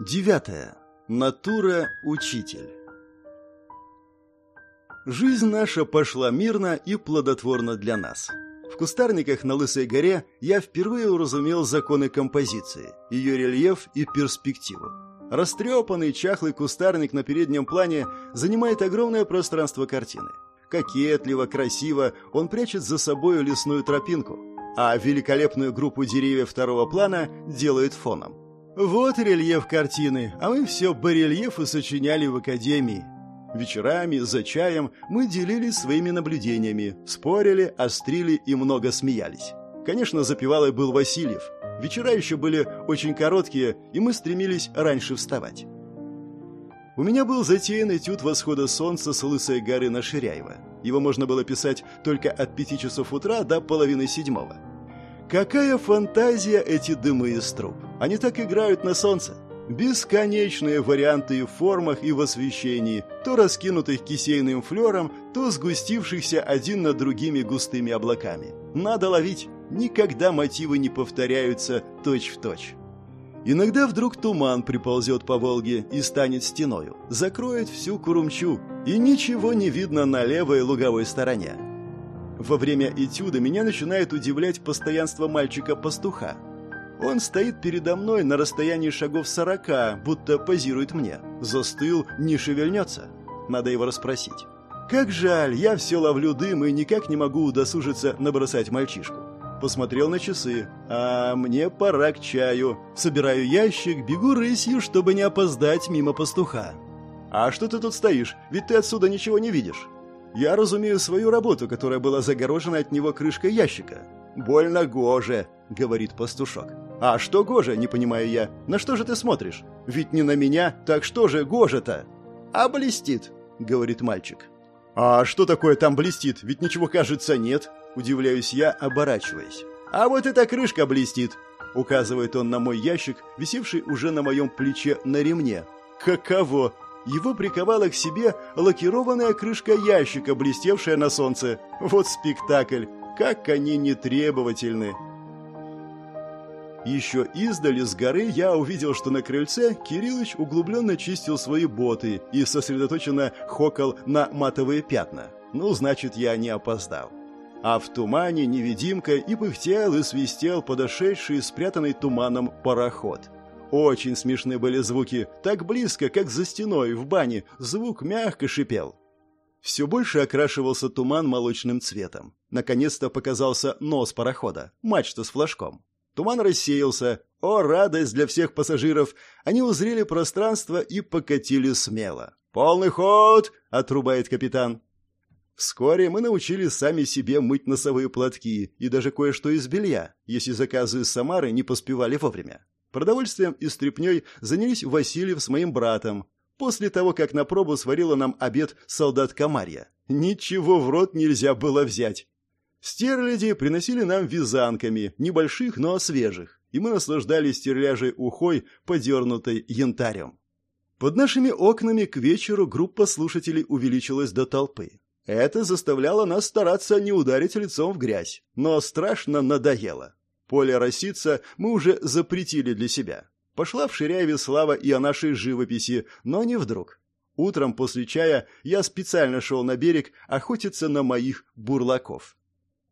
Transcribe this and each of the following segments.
Девятое. Натура – учитель. Жизнь наша пошла мирно и плодотворно для нас. В кустарниках на Лысой горе я впервые уразумел законы композиции, ее рельеф и перспективу. Растрепанный чахлый кустарник на переднем плане занимает огромное пространство картины. Кокетливо, красиво он прячет за собой лесную тропинку, а великолепную группу деревьев второго плана делает фоном. Вот рельеф картины, а мы все барельефы сочиняли в академии. Вечерами, за чаем, мы делились своими наблюдениями, спорили, острили и много смеялись. Конечно, запевалой был Васильев. Вечера еще были очень короткие, и мы стремились раньше вставать. У меня был затеян этюд восхода солнца с лысой горы на Ширяево. Его можно было писать только от пяти часов утра до половины седьмого. Какая фантазия эти дымы из труб! Они так играют на солнце. Бесконечные варианты и в формах, и в освещении, то раскинутых кисейным флером, то сгустившихся один над другими густыми облаками. Надо ловить. Никогда мотивы не повторяются точь-в-точь. Точь. Иногда вдруг туман приползет по Волге и станет стеною, закроет всю Курумчу, и ничего не видно на левой луговой стороне. Во время этюда меня начинает удивлять постоянство мальчика-пастуха. Он стоит передо мной на расстоянии шагов сорока, будто позирует мне. Застыл, не шевельнется. Надо его расспросить. Как жаль, я все ловлю дым и никак не могу удосужиться набросать мальчишку. Посмотрел на часы. А мне пора к чаю. Собираю ящик, бегу рысью, чтобы не опоздать мимо пастуха. А что ты тут стоишь? Ведь ты отсюда ничего не видишь. Я разумею свою работу, которая была загорожена от него крышкой ящика. «Больно гоже», — говорит пастушок. «А что гоже, не понимаю я? На что же ты смотришь? Ведь не на меня, так что же гоже-то?» «А блестит», — говорит мальчик. «А что такое там блестит? Ведь ничего, кажется, нет», — удивляюсь я, оборачиваясь. «А вот эта крышка блестит», — указывает он на мой ящик, висевший уже на моем плече на ремне. «Каково? Его приковала к себе лакированная крышка ящика, блестевшая на солнце. Вот спектакль! Как они нетребовательны! Еще издали с горы я увидел, что на крыльце Кириллыч углубленно чистил свои боты и сосредоточенно хокал на матовые пятна. Ну, значит, я не опоздал. А в тумане невидимка и пыхтел, и свистел подошедший спрятанный туманом пароход. Очень смешны были звуки, так близко, как за стеной в бане, звук мягко шипел. Все больше окрашивался туман молочным цветом. Наконец-то показался нос парохода, мачта с флажком. Туман рассеялся. О, радость для всех пассажиров! Они узрели пространство и покатили смело. «Полный ход!» — отрубает капитан. Вскоре мы научились сами себе мыть носовые платки и даже кое-что из белья, если заказы из Самары не поспевали вовремя. Продовольствием и стряпнёй занялись Васильев с моим братом. После того, как на пробу сварила нам обед солдатка Марья. Ничего в рот нельзя было взять. Стерляди приносили нам вязанками, небольших, но свежих, и мы наслаждались стерляжей ухой, подернутой янтарем. Под нашими окнами к вечеру группа слушателей увеличилась до толпы. Это заставляло нас стараться не ударить лицом в грязь, но страшно надоело. Поле росица мы уже запретили для себя. Пошла в Ширяеве слава и о нашей живописи, но не вдруг. Утром после чая я специально шел на берег охотиться на моих бурлаков.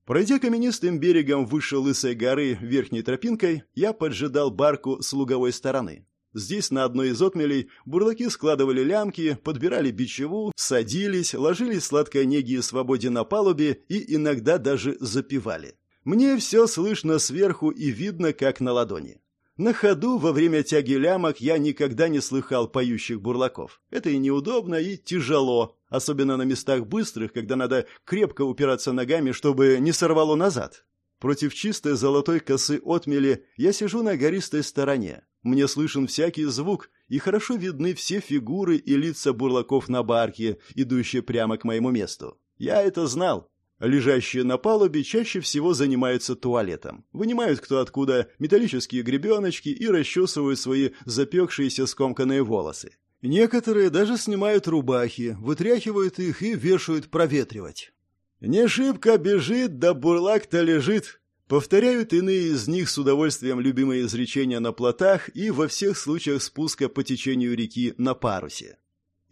Пройдя каменистым берегом выше Лысой горы верхней тропинкой, я поджидал барку с луговой стороны. Здесь на одной из отмелей бурлаки складывали лямки, подбирали бичеву, садились, ложили сладкой неги и свободе на палубе и иногда даже запивали. Мне все слышно сверху и видно, как на ладони. На ходу во время тяги лямок я никогда не слыхал поющих бурлаков. Это и неудобно, и тяжело, особенно на местах быстрых, когда надо крепко упираться ногами, чтобы не сорвало назад. Против чистой золотой косы отмели я сижу на гористой стороне. Мне слышен всякий звук, и хорошо видны все фигуры и лица бурлаков на барке, идущие прямо к моему месту. Я это знал, Лежащие на палубе чаще всего занимаются туалетом. Вынимают кто откуда металлические гребеночки и расчесывают свои запекшиеся скомканные волосы. Некоторые даже снимают рубахи, вытряхивают их и вешают проветривать. «Не шибко бежит, да бурлак-то лежит», — Повторяют иные из них с удовольствием любимые изречения на плотах и во всех случаях спуска по течению реки на парусе.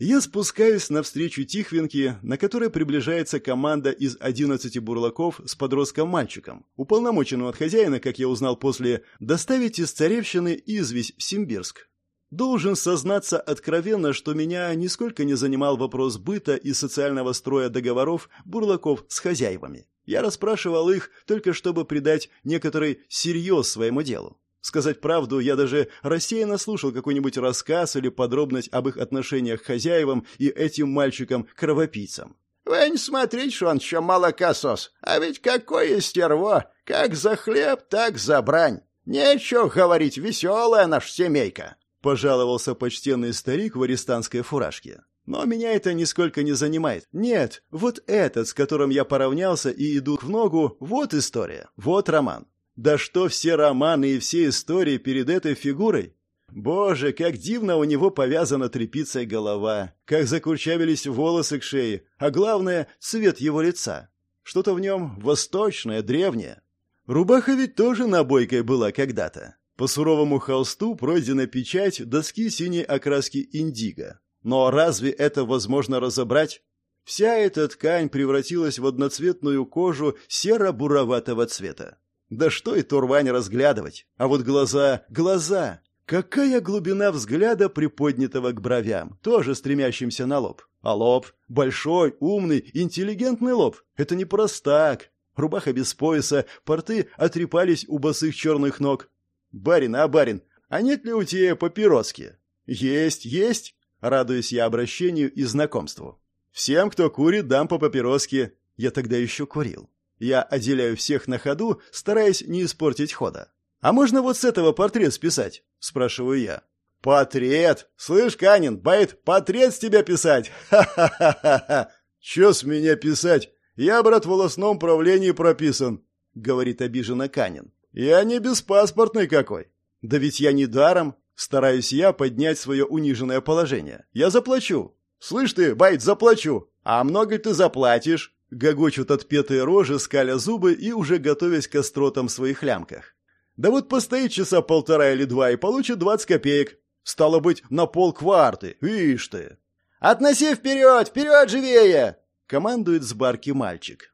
Я спускаюсь навстречу Тихвинке, на которой приближается команда из 11 бурлаков с подростком-мальчиком, уполномоченным от хозяина, как я узнал после, доставить из царевщины известь в Симбирск. Должен сознаться откровенно, что меня нисколько не занимал вопрос быта и социального строя договоров бурлаков с хозяевами. Я расспрашивал их только чтобы придать некоторый серьез своему делу. Сказать правду, я даже рассеянно слушал какой-нибудь рассказ или подробность об их отношениях к хозяевам и этим мальчикам-кровопийцам. «Вы не смотрите, что он еще молокосос, а ведь какое стерво! Как за хлеб, так за брань! Нечего говорить, веселая наша семейка!» — пожаловался почтенный старик в арестанской фуражке. Но меня это нисколько не занимает. Нет, вот этот, с которым я поравнялся и иду в ногу, вот история, вот роман. Да что все романы и все истории перед этой фигурой? Боже, как дивно у него повязана тряпицей голова, как закурчавились волосы к шее, а главное — цвет его лица. Что-то в нем восточное, древнее. Рубаха ведь тоже набойкой была когда-то. По суровому холсту пройдена печать доски синей окраски индиго. Но разве это возможно разобрать? Вся эта ткань превратилась в одноцветную кожу серо-буроватого цвета. Да что и турвань разглядывать. А вот глаза, глаза. Какая глубина взгляда приподнятого к бровям, тоже стремящимся на лоб. А лоб большой, умный, интеллигентный лоб. Это не простак. Рубаха без пояса, порты отрепались у босых черных ног. Барин, а барин, а нет ли у тебя папироски? Есть, есть. Радуюсь я обращению и знакомству. Всем, кто курит, дам по папироске. Я тогда еще курил. Я отделяю всех на ходу, стараясь не испортить хода. «А можно вот с этого портрет списать?» – спрашиваю я. «Портрет? Слышь, Канин, байт, портрет с тебя писать? Ха-ха-ха-ха! Че с меня писать? Я, брат, в волосном правлении прописан», — говорит обиженно Канин. «Я не беспаспортный какой. Да ведь я не даром. Стараюсь я поднять свое униженное положение. Я заплачу. Слышь ты, байт, заплачу. А много ты заплатишь?» Гогочут отпетые рожи, скаля зубы и уже готовясь к остротам в своих лямках. Да вот постоит часа полтора или два и получит двадцать копеек. Стало быть, на полкварты. Видишь ты. «Относи вперед! Вперед живее!» Командует с барки мальчик.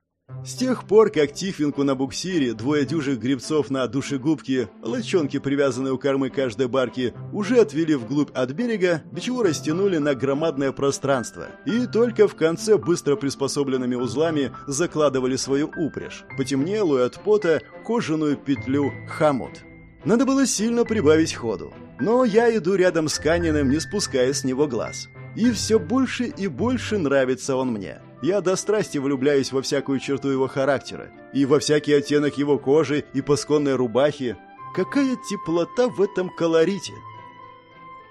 С тех пор, как Тихвинку на буксире, двое дюжих гребцов на душегубке, лочонки, привязанные у кормы каждой барки, уже отвели вглубь от берега, бичеву растянули на громадное пространство и только в конце быстро приспособленными узлами закладывали свою упряжь, потемнелую от пота кожаную петлю хомут. Надо было сильно прибавить ходу, но я иду рядом с Каниным, не спуская с него глаз. И все больше и больше нравится он мне. Я до страсти влюбляюсь во всякую черту его характера, и во всякий оттенок его кожи и пасконной рубахи. Какая теплота в этом колорите!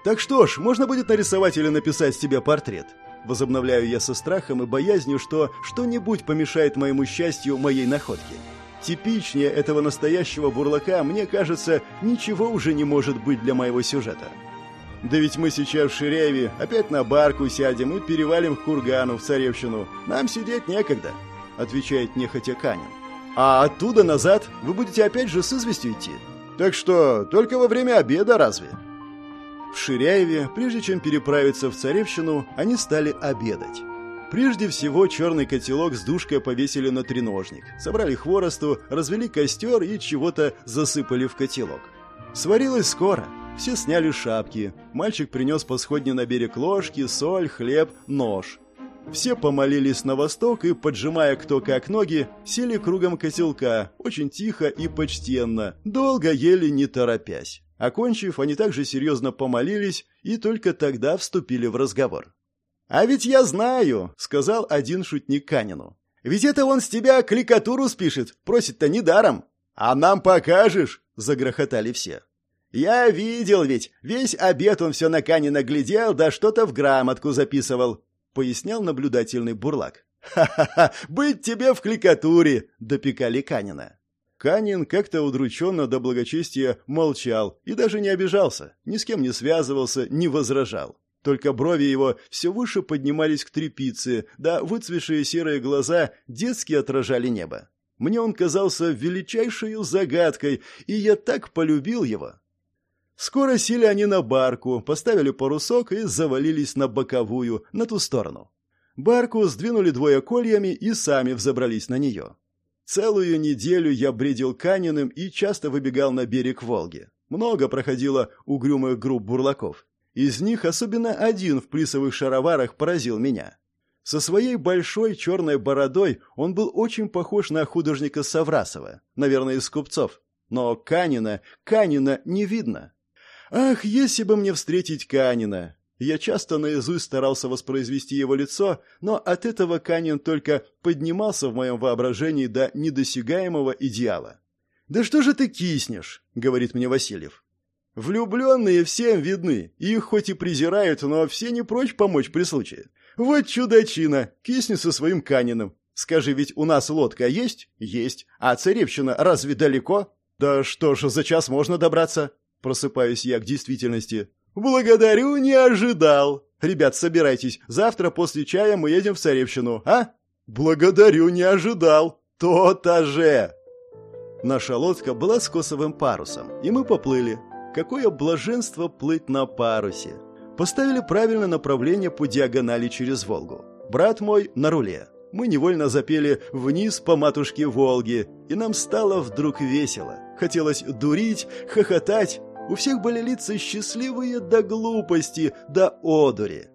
Так что ж, можно будет нарисовать или написать с тебя портрет. Возобновляю я со страхом и боязнью, что что-нибудь помешает моему счастью, моей находке. Типичнее этого настоящего бурлака, мне кажется, ничего уже не может быть для моего сюжета. Да ведь мы сейчас в Ширяеве опять на барку сядем и перевалим к Кургану, в Царевщину. Нам сидеть некогда», — отвечает нехотя Канин. «А оттуда назад вы будете опять же с известью идти. Так что только во время обеда разве?» В Ширяеве, прежде чем переправиться в Царевщину, они стали обедать. Прежде всего, черный котелок с душкой повесили на треножник, собрали хворосту, развели костер и чего-то засыпали в котелок. Сварилось скоро — все сняли шапки. Мальчик принес по сходне на берег ложки, соль, хлеб, нож. Все помолились на восток и, поджимая кто как ноги, сели кругом котелка, очень тихо и почтенно, долго ели не торопясь. Окончив, они также серьезно помолились и только тогда вступили в разговор. «А ведь я знаю», — сказал один шутник Канину. «Ведь это он с тебя кликатуру спишет, просит-то недаром». «А нам покажешь?» — загрохотали все. «Я видел ведь, весь обед он все на Канина глядел, да что-то в грамотку записывал», — пояснял наблюдательный бурлак. «Ха-ха-ха, быть тебе в кликатуре!» — допекали Канина. Канин как-то удрученно до благочестия молчал и даже не обижался, ни с кем не связывался, не возражал. Только брови его все выше поднимались к трепице, да выцвешие серые глаза детски отражали небо. Мне он казался величайшей загадкой, и я так полюбил его. Скоро сели они на барку, поставили парусок и завалились на боковую, на ту сторону. Барку сдвинули двое кольями и сами взобрались на нее. Целую неделю я бредил Каниным и часто выбегал на берег Волги. Много проходило угрюмых групп бурлаков. Из них особенно один в плисовых шароварах поразил меня. Со своей большой черной бородой он был очень похож на художника Саврасова, наверное, из купцов. Но Канина, Канина не видно. Ах, если бы мне встретить Канина! Я часто наизусть старался воспроизвести его лицо, но от этого Канин только поднимался в моем воображении до недосягаемого идеала. «Да что же ты киснешь?» — говорит мне Васильев. Влюбленные всем видны, их хоть и презирают, но все не прочь помочь при случае. Вот чудачина, кисни со своим Каниным. Скажи, ведь у нас лодка есть? Есть. А царевщина разве далеко? Да что ж, за час можно добраться. Просыпаюсь я к действительности. Благодарю, не ожидал. Ребят, собирайтесь, завтра после чая мы едем в царевщину, а? Благодарю, не ожидал. То-то же. Наша лодка была с косовым парусом, и мы поплыли. Какое блаженство плыть на парусе! Поставили правильное направление по диагонали через Волгу. Брат мой на руле. Мы невольно запели «Вниз по матушке Волги», и нам стало вдруг весело. Хотелось дурить, хохотать. У всех были лица счастливые до глупости, до одури.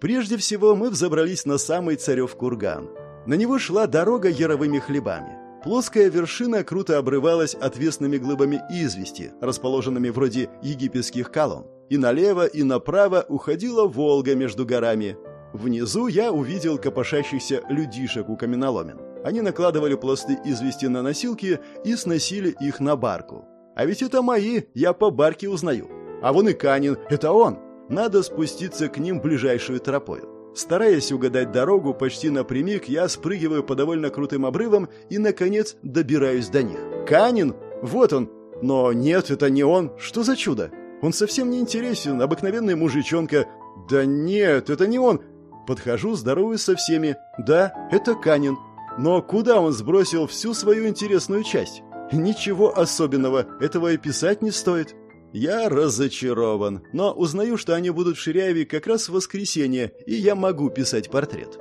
Прежде всего мы взобрались на самый царев курган. На него шла дорога яровыми хлебами. Плоская вершина круто обрывалась отвесными глыбами извести, расположенными вроде египетских колонн. И налево, и направо уходила Волга между горами. Внизу я увидел копошащихся людишек у каменоломен. Они накладывали пласты извести на носилки и сносили их на барку. А ведь это мои, я по барке узнаю. А вон и Канин, это он. Надо спуститься к ним ближайшую тропою. Стараясь угадать дорогу почти напрямик, я спрыгиваю по довольно крутым обрывам и, наконец, добираюсь до них. Канин? Вот он! Но нет, это не он. Что за чудо? Он совсем не интересен, обыкновенный мужичонка. Да нет, это не он. Подхожу, здороваюсь со всеми. Да, это Канин. Но куда он сбросил всю свою интересную часть? Ничего особенного, этого и писать не стоит. Я разочарован, но узнаю, что они будут в Ширяеве как раз в воскресенье, и я могу писать портрет.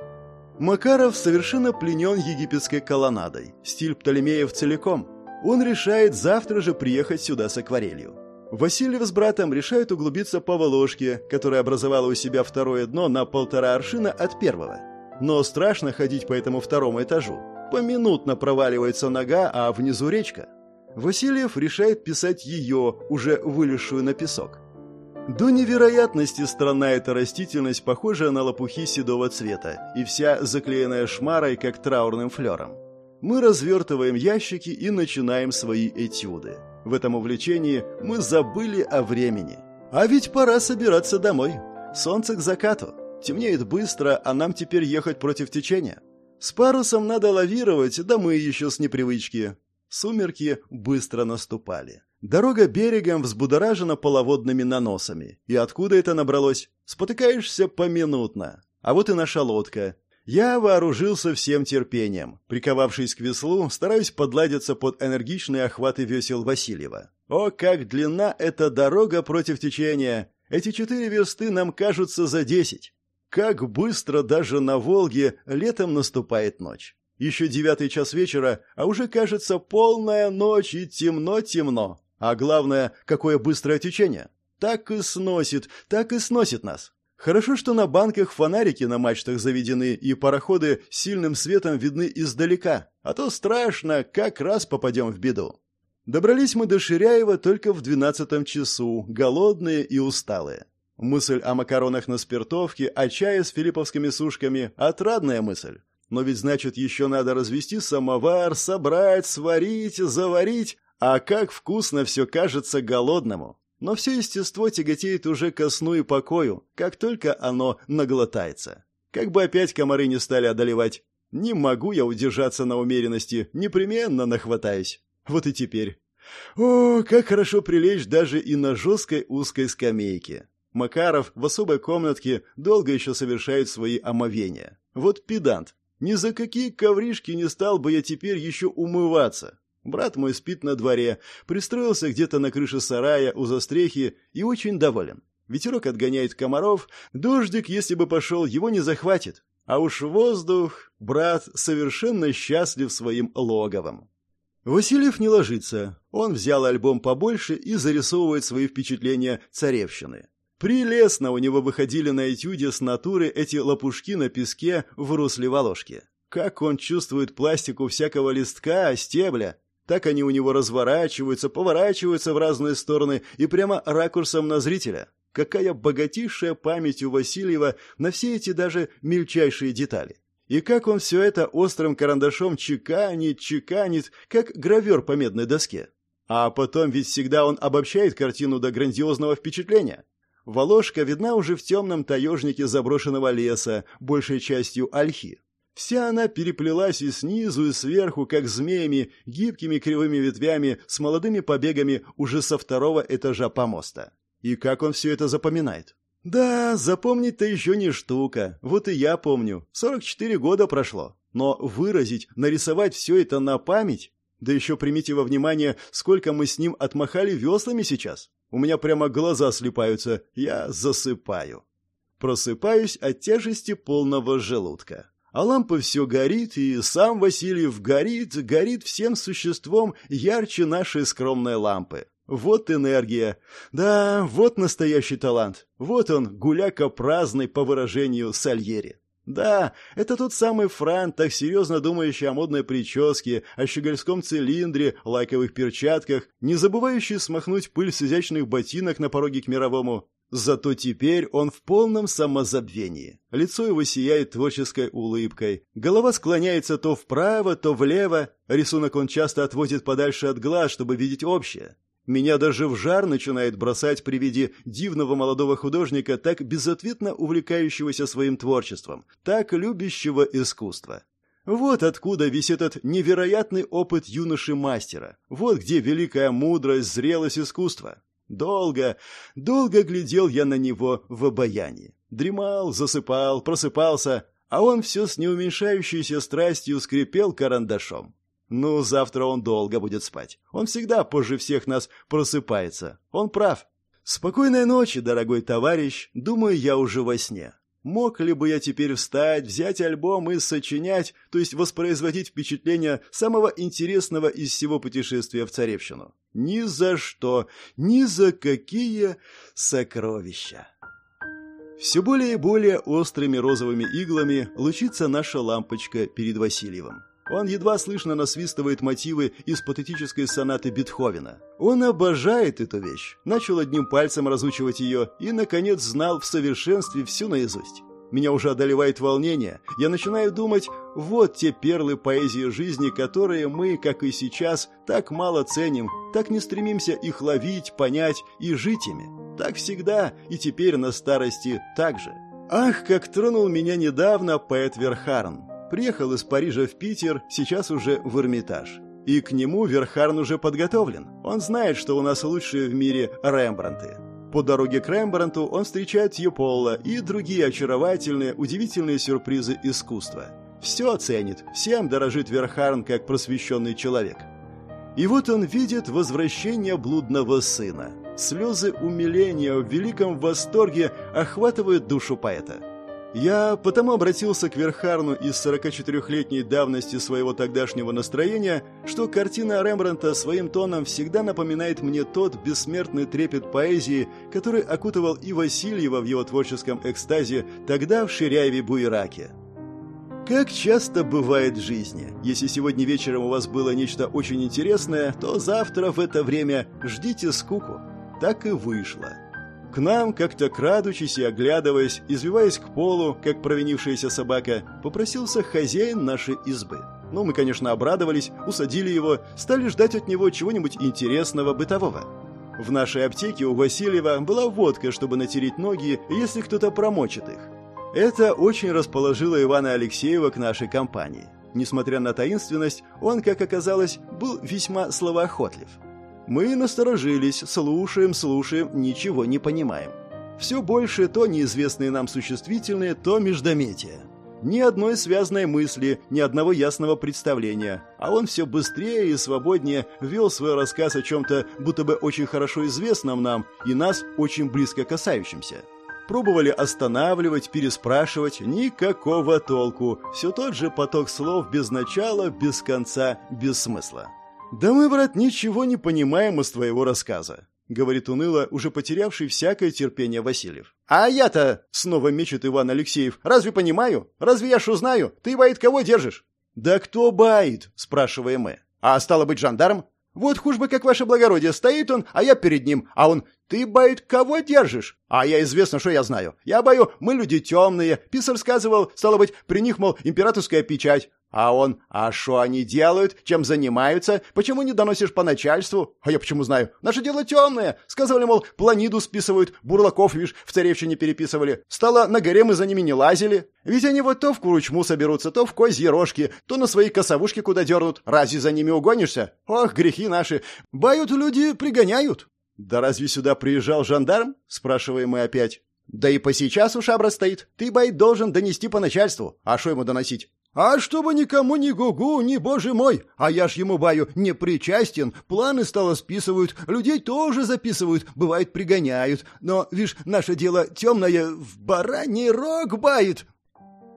Макаров совершенно пленен египетской колоннадой, стиль Птолемеев целиком. Он решает завтра же приехать сюда с акварелью. Васильев с братом решают углубиться по Волошке, которая образовала у себя второе дно на полтора аршина от первого. Но страшно ходить по этому второму этажу. Поминутно проваливается нога, а внизу речка. Васильев решает писать ее, уже вылезшую на песок. До невероятности странна эта растительность, похожая на лопухи седого цвета, и вся заклеенная шмарой, как траурным флером. Мы развертываем ящики и начинаем свои этюды. В этом увлечении мы забыли о времени. А ведь пора собираться домой. Солнце к закату. Темнеет быстро, а нам теперь ехать против течения. С парусом надо лавировать, да мы еще с непривычки. Сумерки быстро наступали. Дорога берегом взбудоражена половодными наносами. И откуда это набралось? Спотыкаешься поминутно. А вот и наша лодка. Я вооружился всем терпением. Приковавшись к веслу, стараюсь подладиться под энергичные охваты весел Васильева. О, как длинна эта дорога против течения! Эти четыре версты нам кажутся за десять. Как быстро даже на Волге летом наступает ночь. Еще девятый час вечера, а уже, кажется, полная ночь и темно-темно. А главное, какое быстрое течение. Так и сносит, так и сносит нас. Хорошо, что на банках фонарики на мачтах заведены, и пароходы сильным светом видны издалека, а то страшно, как раз попадем в беду. Добрались мы до Ширяева только в двенадцатом часу, голодные и усталые. Мысль о макаронах на спиртовке, о чае с филипповскими сушками – отрадная мысль. Но ведь значит еще надо развести самовар, собрать, сварить, заварить. А как вкусно все кажется голодному. Но все естество тяготеет уже ко сну и покою, как только оно наглотается. Как бы опять комары не стали одолевать. Не могу я удержаться на умеренности, непременно нахватаюсь. Вот и теперь. О, как хорошо прилечь даже и на жесткой узкой скамейке. Макаров в особой комнатке долго еще совершает свои омовения. Вот педант. Ни за какие ковришки не стал бы я теперь еще умываться. Брат мой спит на дворе, пристроился где-то на крыше сарая у застрехи и очень доволен. Ветерок отгоняет комаров, дождик, если бы пошел, его не захватит. А уж воздух, брат, совершенно счастлив своим логовом. Васильев не ложится. Он взял альбом побольше и зарисовывает свои впечатления царевщины. Прелестно у него выходили на этюде с натуры эти лопушки на песке в русле Волошки. Как он чувствует пластику всякого листка, стебля. Так они у него разворачиваются, поворачиваются в разные стороны и прямо ракурсом на зрителя. Какая богатейшая память у Васильева на все эти даже мельчайшие детали. И как он все это острым карандашом чеканит, чеканит, как гравер по медной доске. А потом ведь всегда он обобщает картину до грандиозного впечатления. Волошка видна уже в темном таежнике заброшенного леса, большей частью ольхи. Вся она переплелась и снизу, и сверху, как змеями, гибкими кривыми ветвями, с молодыми побегами уже со второго этажа помоста. И как он все это запоминает? Да, запомнить-то еще не штука. Вот и я помню. 44 года прошло. Но выразить, нарисовать все это на память? Да еще примите во внимание, сколько мы с ним отмахали веслами сейчас. У меня прямо глаза слепаются. Я засыпаю. Просыпаюсь от тяжести полного желудка. А лампа все горит, и сам Васильев горит, горит всем существом ярче нашей скромной лампы. Вот энергия. Да, вот настоящий талант. Вот он, гуляка праздный, по выражению Сальери. Да, это тот самый Фран, так серьезно думающий о модной прическе, о щегольском цилиндре, лаковых перчатках, не забывающий смахнуть пыль с изящных ботинок на пороге к мировому. Зато теперь он в полном самозабвении. Лицо его сияет творческой улыбкой. Голова склоняется то вправо, то влево. Рисунок он часто отводит подальше от глаз, чтобы видеть общее. Меня даже в жар начинает бросать при виде дивного молодого художника, так безответно увлекающегося своим творчеством, так любящего искусство. Вот откуда весь этот невероятный опыт юноши-мастера. Вот где великая мудрость, зрелость искусства. Долго, долго глядел я на него в обаянии. Дремал, засыпал, просыпался, а он все с неуменьшающейся страстью скрипел карандашом. Ну, завтра он долго будет спать. Он всегда позже всех нас просыпается. Он прав. Спокойной ночи, дорогой товарищ. Думаю, я уже во сне. Мог ли бы я теперь встать, взять альбом и сочинять, то есть воспроизводить впечатление самого интересного из всего путешествия в Царевщину? Ни за что, ни за какие сокровища. Все более и более острыми розовыми иглами лучится наша лампочка перед Васильевым. Он едва слышно насвистывает мотивы из патетической сонаты Бетховена. Он обожает эту вещь, начал одним пальцем разучивать ее и, наконец, знал в совершенстве всю наизусть. Меня уже одолевает волнение. Я начинаю думать, вот те перлы поэзии жизни, которые мы, как и сейчас, так мало ценим, так не стремимся их ловить, понять и жить ими. Так всегда и теперь на старости так же. Ах, как тронул меня недавно поэт Верхарн. Приехал из Парижа в Питер, сейчас уже в Эрмитаж. И к нему Верхарн уже подготовлен. Он знает, что у нас лучшие в мире Рембранты. По дороге к Рембранту он встречает Юпола и другие очаровательные, удивительные сюрпризы искусства. Все оценит, всем дорожит Верхарн как просвещенный человек. И вот он видит возвращение блудного сына. Слезы умиления в великом восторге охватывают душу поэта. Я потому обратился к Верхарну из 44-летней давности своего тогдашнего настроения, что картина Рембрандта своим тоном всегда напоминает мне тот бессмертный трепет поэзии, который окутывал и Васильева в его творческом экстазе тогда в Ширяеве-Буераке. Как часто бывает в жизни. Если сегодня вечером у вас было нечто очень интересное, то завтра в это время ждите скуку. Так и вышло. К нам, как-то крадучись и оглядываясь, извиваясь к полу, как провинившаяся собака, попросился хозяин нашей избы. Ну, мы, конечно, обрадовались, усадили его, стали ждать от него чего-нибудь интересного, бытового. В нашей аптеке у Васильева была водка, чтобы натереть ноги, если кто-то промочит их. Это очень расположило Ивана Алексеева к нашей компании. Несмотря на таинственность, он, как оказалось, был весьма словоохотлив. Мы насторожились, слушаем, слушаем, ничего не понимаем. Все больше то неизвестные нам существительные, то междометия. Ни одной связанной мысли, ни одного ясного представления. А он все быстрее и свободнее вел свой рассказ о чем-то, будто бы очень хорошо известном нам и нас очень близко касающимся. Пробовали останавливать, переспрашивать, никакого толку. Все тот же поток слов без начала, без конца, без смысла. «Да мы, брат, ничего не понимаем из твоего рассказа», — говорит уныло, уже потерявший всякое терпение Васильев. «А я-то...» — снова мечет Иван Алексеев. «Разве понимаю? Разве я что знаю? Ты, Баит, кого держишь?» «Да кто Баит?» — спрашиваем мы. «А стало быть, жандарм?» «Вот хуже бы, как ваше благородие, стоит он, а я перед ним, а он «Ты, бает, кого держишь?» «А я известно, что я знаю. Я бою, мы люди темные. Писарь сказывал, стало быть, при них, мол, императорская печать. А он, а что они делают, чем занимаются, почему не доносишь по начальству? А я почему знаю? Наше дело темное. Сказывали, мол, планиду списывают, бурлаков, видишь, в царевщине переписывали. Стало, на горе мы за ними не лазили. Ведь они вот то в куручму соберутся, то в козьи рожки, то на свои косовушки куда дернут. Разве за ними угонишься? Ох, грехи наши. Бают люди, пригоняют. «Да разве сюда приезжал жандарм?» – спрашиваем мы опять. «Да и по сейчас у шабра стоит. Ты, бай, должен донести по начальству. А что ему доносить?» «А чтобы никому ни гугу, ни боже мой! А я ж ему, баю, не причастен. Планы стало списывают, людей тоже записывают, бывает пригоняют. Но, вишь, наше дело темное, в бараний рог бает!»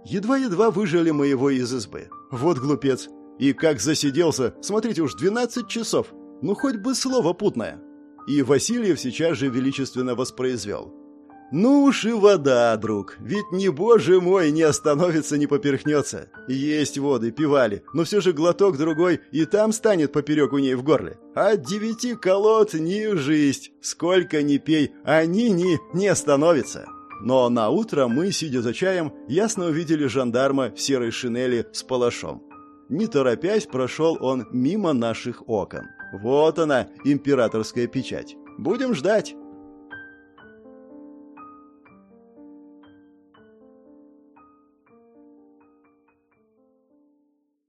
Едва-едва выжили мы его из избы. Вот глупец. И как засиделся, смотрите уж, двенадцать часов. Ну, хоть бы слово путное. И Васильев сейчас же величественно воспроизвел. «Ну уж и вода, друг, ведь не, боже мой, не остановится, не поперхнется. Есть воды, пивали, но все же глоток другой, и там станет поперек у ней в горле. От девяти колод не жизнь, сколько ни пей, они не, не остановятся». Но на утро мы, сидя за чаем, ясно увидели жандарма в серой шинели с палашом. Не торопясь, прошел он мимо наших окон. Вот она, императорская печать. Будем ждать.